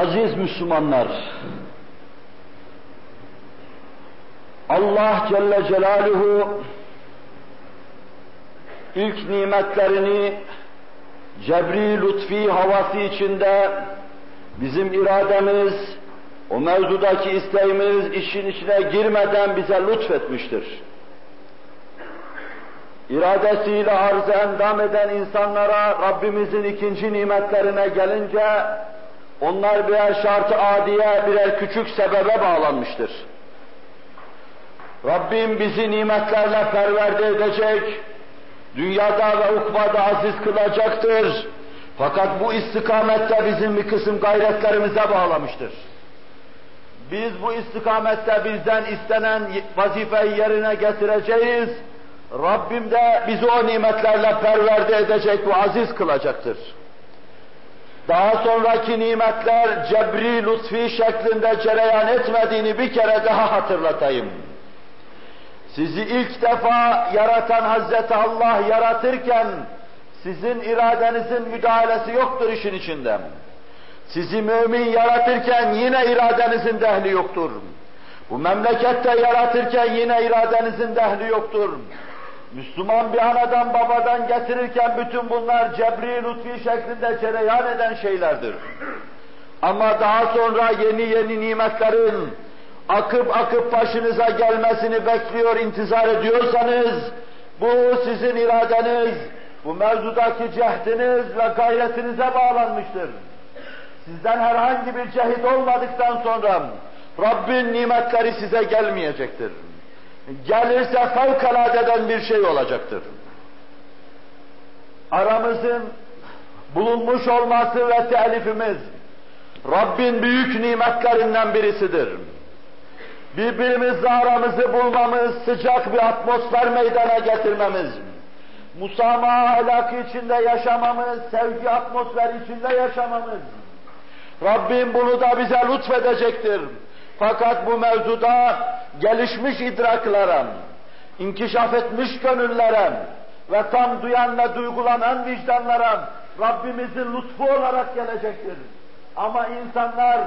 Aziz Müslümanlar, Allah Celle Celaluhu ilk nimetlerini cebri lütfi havası içinde bizim irademiz, o mevzudaki isteğimiz işin içine girmeden bize lütfetmiştir. İradesiyle arz endam eden insanlara Rabbimizin ikinci nimetlerine gelince onlar birer şartı adiye, birer küçük sebebe bağlanmıştır. Rabbim bizi nimetlerle perverde edecek, dünyada ve ukbada aziz kılacaktır. Fakat bu istikamette bizim bir kısım gayretlerimize bağlamıştır. Biz bu istikamette bizden istenen vazifeyi yerine getireceğiz. Rabbim de bizi o nimetlerle perverde edecek ve aziz kılacaktır. Daha sonraki nimetler cebri lütfi şeklinde cereyan etmediğini bir kere daha hatırlatayım. Sizi ilk defa yaratan Hazreti Allah yaratırken sizin iradenizin müdahalesi yoktur işin içinde. Sizi mümin yaratırken yine iradenizin dehli yoktur. Bu memlekette yaratırken yine iradenizin dehli yoktur. Müslüman bir anadan babadan getirirken bütün bunlar cebri lütfi şeklinde cereyan eden şeylerdir. Ama daha sonra yeni yeni nimetlerin akıp akıp başınıza gelmesini bekliyor, intizar ediyorsanız, bu sizin iradeniz, bu mevzudaki cehdiniz ve gayretinize bağlanmıştır. Sizden herhangi bir cehit olmadıktan sonra Rabbin nimetleri size gelmeyecektir. Gelirse fevkaladeden bir şey olacaktır. Aramızın bulunmuş olması ve telifimiz Rabbin büyük nimetlerinden birisidir birbirimizle aramızı bulmamız, sıcak bir atmosfer meydana getirmemiz, musamaha ahlakı içinde yaşamamız, sevgi atmosferi içinde yaşamamız. Rabbim bunu da bize lütfedecektir. Fakat bu mevzuda gelişmiş idraklara, inkişaf etmiş gönüllere ve tam duyan ve duygulanan vicdanlara Rabbimizin lütfu olarak gelecektir. Ama insanlar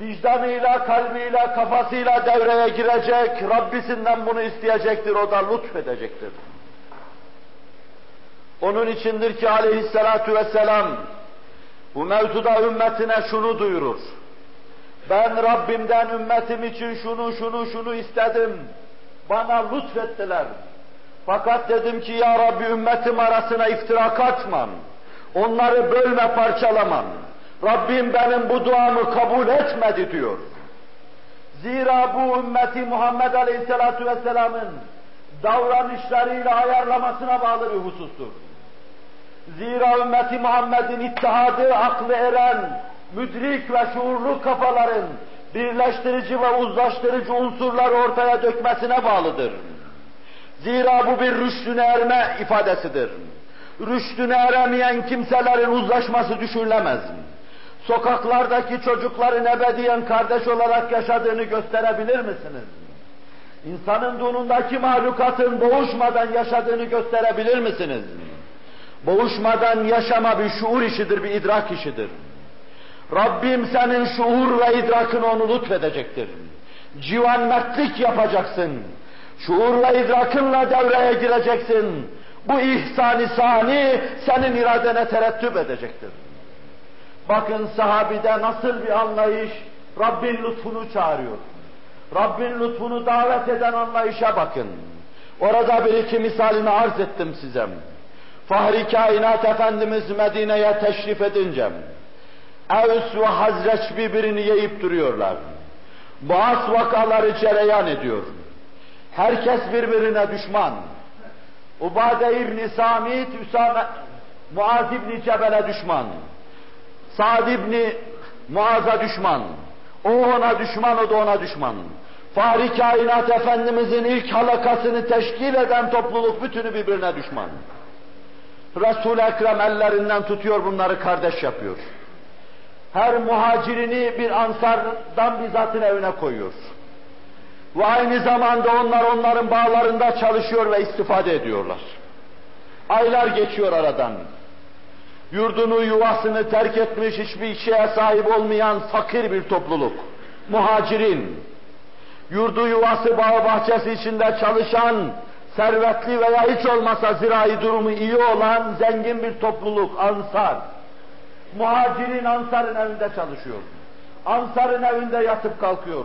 vicdanıyla, kalbiyle, kafasıyla devreye girecek, Rabbisinden bunu isteyecektir, o da lütfedecektir. Onun içindir ki aleyhissalatu vesselam bu mevzuda ümmetine şunu duyurur. Ben Rabbimden ümmetim için şunu şunu şunu istedim. Bana lütfettiler. Fakat dedim ki ya Rabbi ümmetim arasına iftirak atmam. Onları bölme parçalamam. Rabbim benim bu duamı kabul etmedi diyor. Zira bu ümmeti Muhammed Aleyhisselatü Vesselam'ın davranışlarıyla ayarlamasına bağlı bir husustur. Zira ümmeti Muhammed'in ittihadı aklı eren, müdrik ve şuurlu kafaların birleştirici ve uzlaştırıcı unsurları ortaya dökmesine bağlıdır. Zira bu bir rüştüne erme ifadesidir. Rüştüne eremeyen kimselerin uzlaşması düşünülemez sokaklardaki çocukların ebediyen kardeş olarak yaşadığını gösterebilir misiniz? İnsanın dunundaki mahlukatın boğuşmadan yaşadığını gösterebilir misiniz? Boğuşmadan yaşama bir şuur işidir, bir idrak işidir. Rabbim senin şuur ve idrakını onu lütfedecektir. Civan mertlik yapacaksın. Şuur ve idrakınla devreye gireceksin. Bu ihsan-ı sani senin iradene terettüp edecektir. Bakın sahabide nasıl bir anlayış Rabbin lütfunu çağırıyor. Rabbin lütfunu davet eden anlayışa bakın. Orada bir iki misalini arz ettim size. Fahri kainat Efendimiz Medine'ye teşrif edince Evs ve Hazreç birbirini yiyip duruyorlar. Boğaz vakaları cereyan ediyor. Herkes birbirine düşman. Ubade İbni Samit, Üsame, Muaz İbni Cebel'e düşman. Sa'd İbni Muaz'a düşman. O ona düşman, o da ona düşman. Fahri kainat Efendimizin ilk halakasını teşkil eden topluluk bütünü birbirine düşman. Resul-i Ekrem ellerinden tutuyor bunları kardeş yapıyor. Her muhacirini bir ansardan bizzatın evine koyuyor. Ve aynı zamanda onlar onların bağlarında çalışıyor ve istifade ediyorlar. Aylar geçiyor aradan. yurdunu, yuvasını terk etmiş, hiçbir şeye sahip olmayan fakir bir topluluk. Muhacirin, yurdu, yuvası, bağ bahçesi içinde çalışan, servetli veya hiç olmasa zirai durumu iyi olan zengin bir topluluk, ansar. Muhacirin Ansar'ın evinde çalışıyor. Ansar'ın evinde yatıp kalkıyor.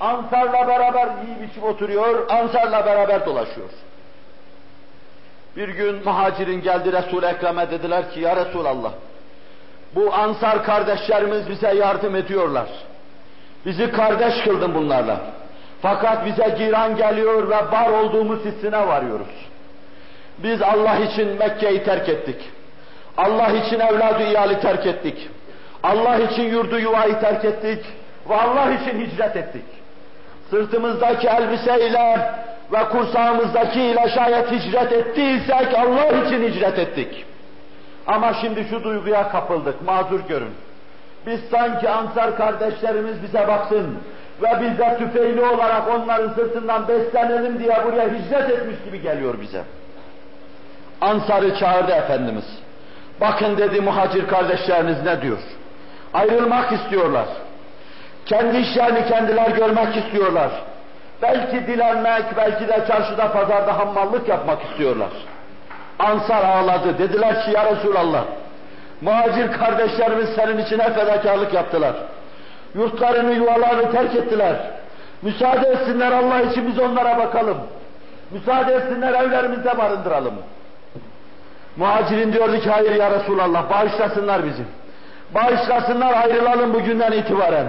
Ansar'la beraber yiyip içip oturuyor, Ansar'la beraber dolaşıyor. Bir gün muhacirin geldi Resul-i Ekrem'e dediler ki ya Resulallah bu Ansar kardeşlerimiz bize yardım ediyorlar. Bizi kardeş kıldın bunlarla. Fakat bize giran geliyor ve var olduğumuz hissine varıyoruz. Biz Allah için Mekke'yi terk ettik. Allah için evladı iyali terk ettik. Allah için yurdu yuvayı terk ettik. Ve Allah için hicret ettik. Sırtımızdaki elbiseyle ve kursağımızdaki ile şayet hicret ettiysek Allah için hicret ettik. Ama şimdi şu duyguya kapıldık, mazur görün. Biz sanki Ansar kardeşlerimiz bize baksın ve biz de tüfeğli olarak onların sırtından beslenelim diye buraya hicret etmiş gibi geliyor bize. Ansar'ı çağırdı Efendimiz. Bakın dedi muhacir kardeşleriniz ne diyor? Ayrılmak istiyorlar. Kendi işlerini kendiler görmek istiyorlar. Belki dilenmek, belki de çarşıda pazarda hammallık yapmak istiyorlar. Ansar ağladı. Dediler ki ya Resulallah, muhacir kardeşlerimiz senin için fedakarlık yaptılar. Yurtlarını, yuvalarını terk ettiler. Müsaade etsinler Allah için biz onlara bakalım. Müsaade etsinler evlerimizde barındıralım. Muhacirin diyordu ki hayır ya Resulallah bağışlasınlar bizi. Bağışlasınlar ayrılalım bugünden itibaren.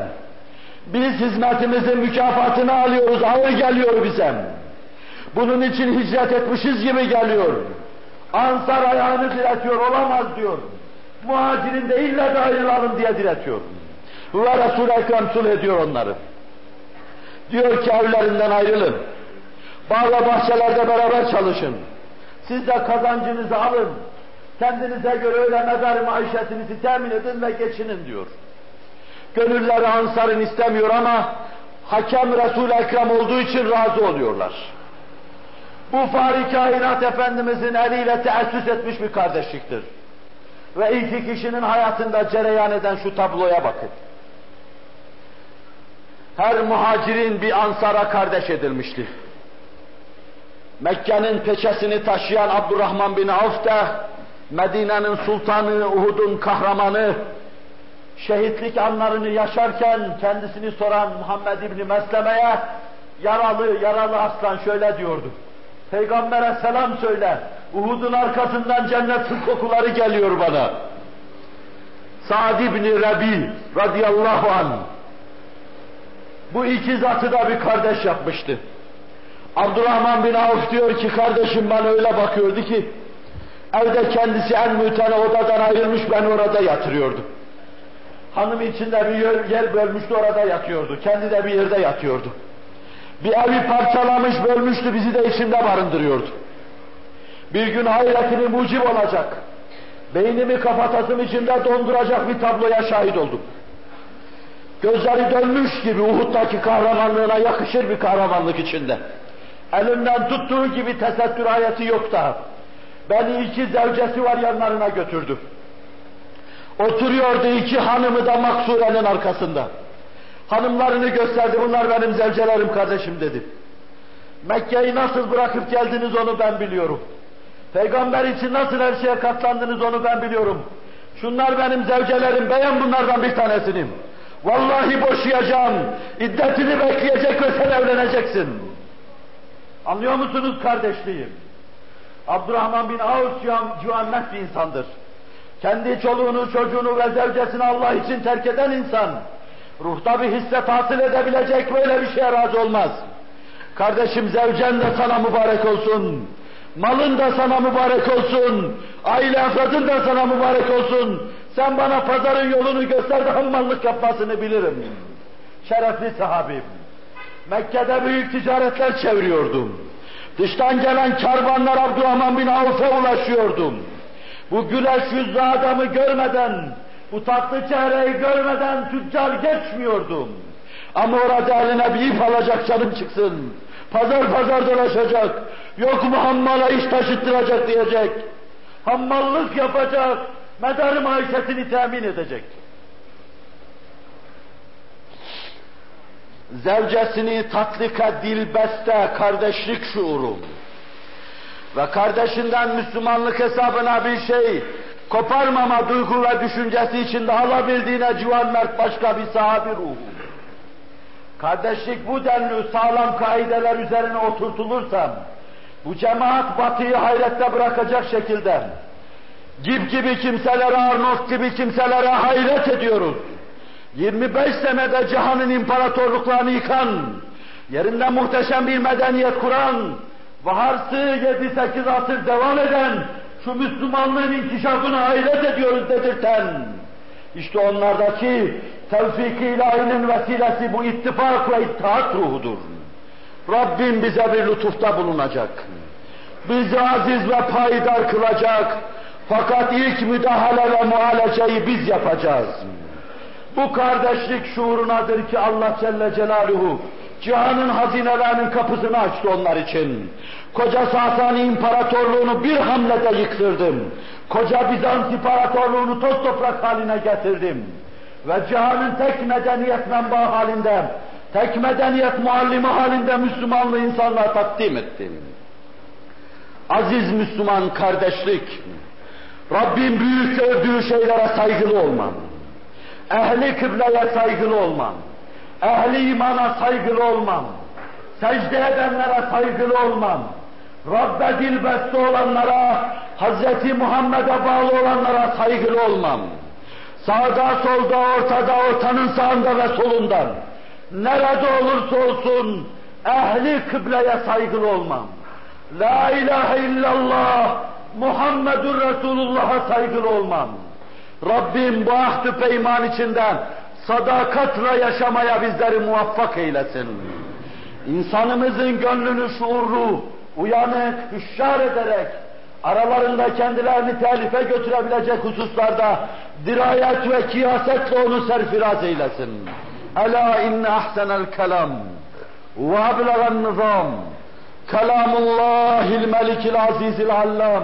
Biz hizmetimizin mükafatını alıyoruz, ağır geliyor bize. Bunun için hicret etmişiz gibi geliyor. Ansar ayağını diretiyor, olamaz diyor. Muhacirin de illa da ayrılalım diye diretiyor. Ve Resul-i Ekrem sulh ediyor onları. Diyor ki evlerinden ayrılın. Bağ ve bahçelerde beraber çalışın. Siz de kazancınızı alın. Kendinize göre öyle mezar maişetinizi temin edin ve geçinin diyor. Gönülleri Ansar'ın istemiyor ama hakem Resul-i Ekrem olduğu için razı oluyorlar. Bu Fahri Kainat Efendimizin eliyle teessüs etmiş bir kardeşliktir. Ve iki kişinin hayatında cereyan eden şu tabloya bakın. Her muhacirin bir ansara kardeş edilmişti. Mekke'nin peçesini taşıyan Abdurrahman bin Avf da Medine'nin sultanı, Uhud'un kahramanı, şehitlik anlarını yaşarken kendisini soran Muhammed İbni Mesleme'ye yaralı, yaralı aslan şöyle diyordu. Peygamber'e selam söyle. Uhud'un arkasından cennetin kokuları geliyor bana. Sa'd İbni Rebi radıyallahu anh bu iki zatı da bir kardeş yapmıştı. Abdurrahman bin Avf diyor ki kardeşim bana öyle bakıyordu ki evde kendisi en mütene odadan ayrılmış ben orada yatırıyordum. Hanım içinde bir yer, yer bölmüştü orada yatıyordu. Kendi de bir yerde yatıyordu. Bir evi parçalamış bölmüştü bizi de içinde barındırıyordu. Bir gün hayretini mucib olacak. Beynimi kafatasım içinde donduracak bir tabloya şahit oldum. Gözleri dönmüş gibi Uhud'daki kahramanlığına yakışır bir kahramanlık içinde. Elimden tuttuğu gibi tesettür ayeti yok da. Beni iki zevcesi var yanlarına götürdü. Oturuyordu iki hanımı da maksurenin arkasında. Hanımlarını gösterdi, bunlar benim zevcelerim kardeşim dedi. Mekke'yi nasıl bırakıp geldiniz onu ben biliyorum. Peygamber için nasıl her şeye katlandınız onu ben biliyorum. Şunlar benim zevcelerim, beğen bunlardan bir tanesini. Vallahi boşayacağım, iddetini bekleyecek ve sen evleneceksin. Anlıyor musunuz kardeşliğim? Abdurrahman bin Avs cüannet bir insandır. Kendi çoluğunu, çocuğunu ve zevcesini Allah için terk eden insan, ruhta bir hisse tahsil edebilecek böyle bir şeye razı olmaz. Kardeşim zevcen de sana mübarek olsun, malın da sana mübarek olsun, aile efradın da sana mübarek olsun. Sen bana pazarın yolunu göster de hammallık yapmasını bilirim. Şerefli sahabim. Mekke'de büyük ticaretler çeviriyordum. Dıştan gelen kervanlar Abdurrahman bin Avf'e ulaşıyordum. Bu güneş yüzlü adamı görmeden, bu tatlı çehreyi görmeden tüccar geçmiyordum. Ama orada eline bir ip alacak canım çıksın. Pazar pazar dolaşacak. Yok mu hammala iş taşıttıracak diyecek. Hammallık yapacak. medarı maişetini temin edecek. Zevcesini tatlika dilbeste kardeşlik şuuru ve kardeşinden Müslümanlık hesabına bir şey koparmama duygu ve düşüncesi içinde alabildiğine civan mert başka bir sahabi ruhu. Kardeşlik bu denli sağlam kaideler üzerine oturtulursa, bu cemaat batıyı hayrette bırakacak şekilde, Gib gibi kimselere, Arnold gibi kimselere hayret ediyoruz. 25 senede cihanın imparatorluklarını yıkan, yerinde muhteşem bir medeniyet kuran, vaharsı 7-8 asır devam eden, şu Müslümanlığın inkişafına hayret ediyoruz dedirten, işte onlardaki tevfik-i ilahinin vesilesi bu ittifak ve ittihat ruhudur. Rabbim bize bir lütufta bulunacak. Bizi aziz ve payidar kılacak. Fakat ilk müdahale ve muhaleceyi biz yapacağız. Bu kardeşlik şuurunadır ki Allah Celle Celaluhu cihanın hazinelerinin kapısını açtı onlar için. Koca Sasani İmparatorluğunu bir hamlede yıktırdım. Koca Bizans İmparatorluğunu toz toprak haline getirdim. Ve cihanın tek medeniyet menba halinde, tek medeniyet muallimi halinde Müslümanlığı insanlığa takdim ettim. Aziz Müslüman kardeşlik, Rabbim büyük gördüğü şeylere saygılı olmam. Ehli kıbleye saygılı olmam. Ehli imana saygılı olmam. Secde edenlere saygılı olmam. Rabbe dilbeste olanlara, Hz. Muhammed'e bağlı olanlara saygılı olmam. Sağda, solda, ortada, ortanın sağında ve solundan. Nerede olursa olsun ehli kıbleye saygılı olmam. La ilahe illallah Muhammedur Resulullah'a saygılı olmam. Rabbim bu ahd-ı peyman içinden sadakatle yaşamaya bizleri muvaffak eylesin. İnsanımızın gönlünü şuurlu, uyanık, hüşşar ederek, aralarında kendilerini telife götürebilecek hususlarda dirayet ve kiyasetle onu serfiraz eylesin. Ela inne ahsenel kelam ve ablagan nizam kelamullahil melikil azizil allam